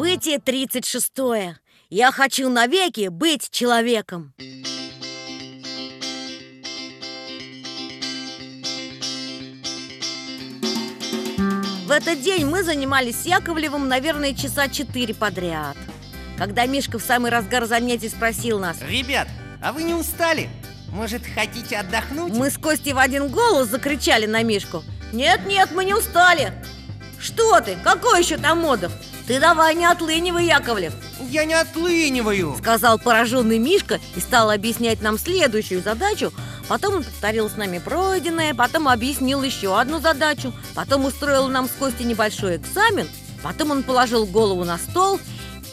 Событие 36 Я хочу навеки быть человеком В этот день мы занимались с Яковлевым, наверное, часа четыре подряд Когда Мишка в самый разгар занятий спросил нас Ребят, а вы не устали? Может, хотите отдохнуть? Мы с Костей в один голос закричали на Мишку Нет-нет, мы не устали Что ты? Какой еще там модов? Ты давай не отлынивай, Яковлев. Я не отлыниваю. Сказал пораженный Мишка и стал объяснять нам следующую задачу. Потом он повторил с нами пройденное Потом объяснил еще одну задачу. Потом устроил нам с Костей небольшой экзамен. Потом он положил голову на стол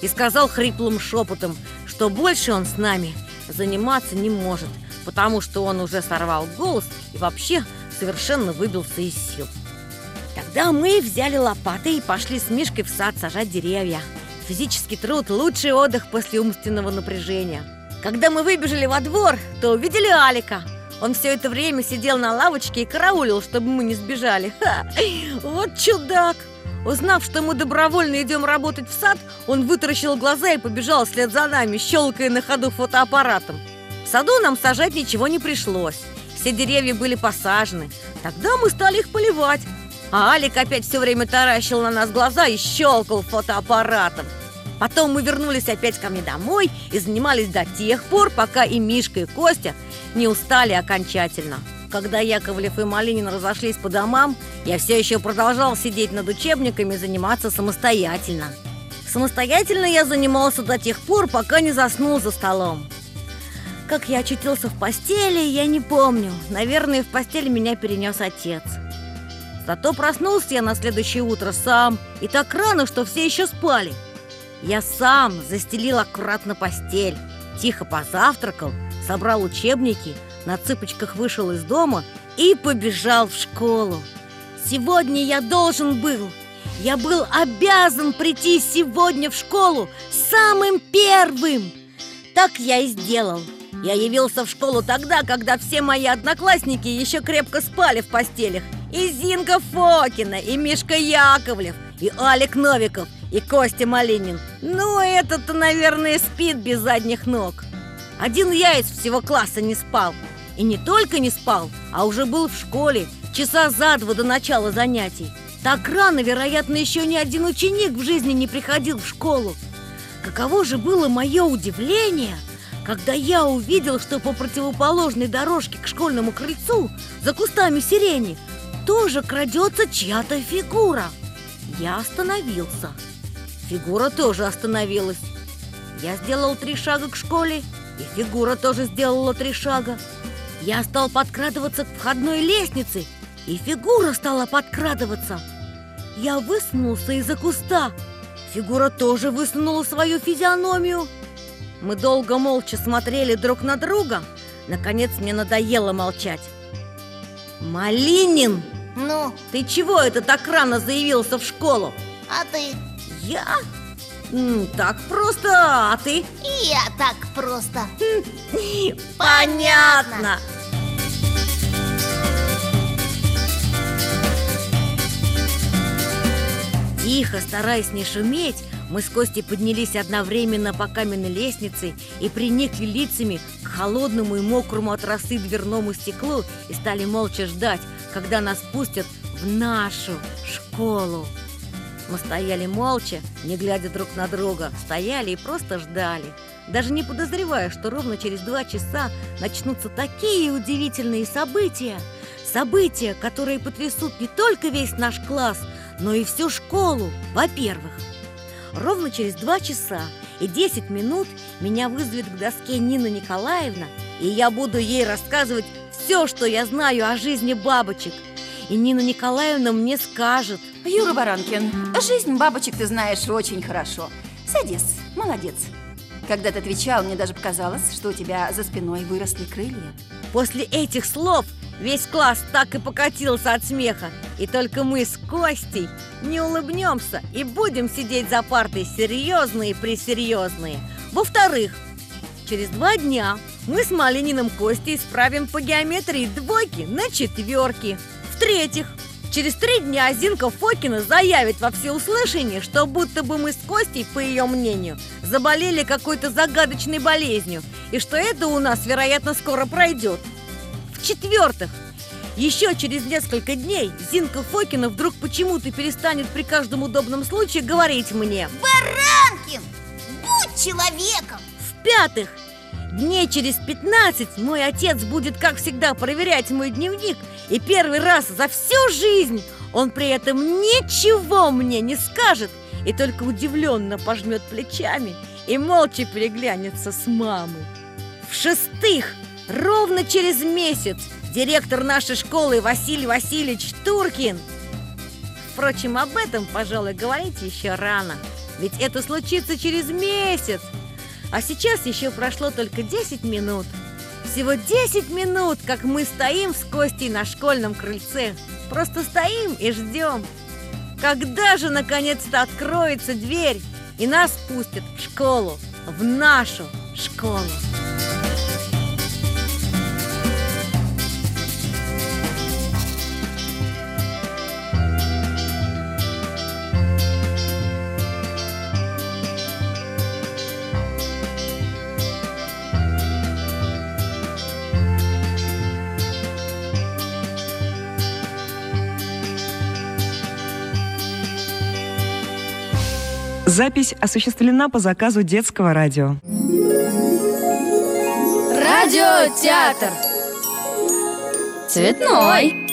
И сказал хриплым шепотом Что больше он с нами заниматься не может Потому что он уже сорвал голос И вообще совершенно выбился из сил Тогда мы взяли лопаты и пошли с Мишкой в сад сажать деревья. Физический труд – лучший отдых после умственного напряжения. Когда мы выбежали во двор, то увидели Алика. Он все это время сидел на лавочке и караулил, чтобы мы не сбежали. Ха! Вот чудак! Узнав, что мы добровольно идем работать в сад, он вытаращил глаза и побежал вслед за нами, щелкая на ходу фотоаппаратом. В саду нам сажать ничего не пришлось. Все деревья были посажены. Тогда мы стали их поливать. А Алик опять все время таращил на нас глаза и щелкал фотоаппаратом. Потом мы вернулись опять ко мне домой и занимались до тех пор, пока и Мишка, и Костя не устали окончательно. Когда Яковлев и Малинин разошлись по домам, я все еще продолжал сидеть над учебниками и заниматься самостоятельно. Самостоятельно я занимался до тех пор, пока не заснул за столом. Как я очутился в постели, я не помню. Наверное, в постели меня перенес отец. Зато проснулся я на следующее утро сам. И так рано, что все еще спали. Я сам застелил аккуратно постель. Тихо позавтракал, собрал учебники На цыпочках вышел из дома И побежал в школу. Сегодня я должен был Я был обязан прийти сегодня в школу Самым первым. Так я и сделал. Я явился в школу тогда, когда все мои одноклассники еще крепко спали в постелях и Зинка Фокина, и Мишка Яковлев, и Алик Новиков, и Костя Малинин. Ну, этот-то, наверное, спит без задних ног. Один я из всего класса не спал. И не только не спал, а уже был в школе Часа за два до начала занятий. Так рано, вероятно, еще ни один ученик в жизни не приходил в школу. Каково же было мое удивление – когда я увидел, что по противоположной дорожке к школьному крыльцу за кустами сирени тоже крадется чья-то фигура. Я остановился. Фигура тоже остановилась. Я сделал три шага к школе, и фигура тоже сделала три шага. Я стал подкрадываться к входной лестнице, и фигура стала подкрадываться. Я высунулся из-за куста. Фигура тоже высунула свою физиономию. Мы долго молча смотрели друг на друга. Наконец мне надоело молчать. Малинин! Ну? Ты чего это так рано заявился в школу? А ты? Я? Так просто, а ты? И я так просто Понятно Тихо, стараясь не шуметь, мы с Костей поднялись одновременно по каменной лестнице и приникли лицами к холодному и мокрому от росы дверному стеклу и стали молча ждать, когда нас пустят в нашу школу. Мы стояли молча, не глядя друг на друга, стояли и просто ждали, даже не подозревая, что ровно через два часа начнутся такие удивительные события, события, которые потрясут не только весь наш класс, но и всю школу, во-первых. Ровно через два часа и десять минут меня вызовет к доске Нина Николаевна, и я буду ей рассказывать все, что я знаю о жизни бабочек. И Нина Николаевна мне скажет. Юра Баранкин, жизнь бабочек ты знаешь очень хорошо. Садись, молодец. Когда ты отвечал, мне даже показалось, что у тебя за спиной выросли крылья. После этих слов весь класс так и покатился от смеха. И только мы с Костей не улыбнемся и будем сидеть за партой серьезные-пресерьезные Во-вторых, через два дня мы с Малининым Костей исправим по геометрии двойки на четверки. В-третьих, через три дня Зинка Фокина заявит во всеуслышание, что будто бы мы с Костей, по ее мнению, заболели какой-то загадочной болезнью, и что это у нас, вероятно, скоро пройдет. В-четвертых, еще через несколько дней Зинка Фокина вдруг почему-то перестанет при каждом удобном случае говорить мне. Баранкин, будь человеком! В-пятых, дней через 15 мой отец будет, как всегда, проверять мой дневник, и первый раз за всю жизнь он при этом ничего мне не скажет и только удивленно пожмет плечами и молча переглянется с мамой. В-шестых, ровно через месяц директор нашей школы Василий Васильевич Туркин. Впрочем, об этом, пожалуй, говорить еще рано. Ведь это случится через месяц. А сейчас еще прошло только 10 минут. Всего 10 минут, как мы стоим с Костей на школьном крыльце. Просто стоим и ждем. Когда же наконец-то откроется дверь И нас пустят в школу В нашу школу Запись осуществлена по заказу детского радио. Радиотеатр. Цветной.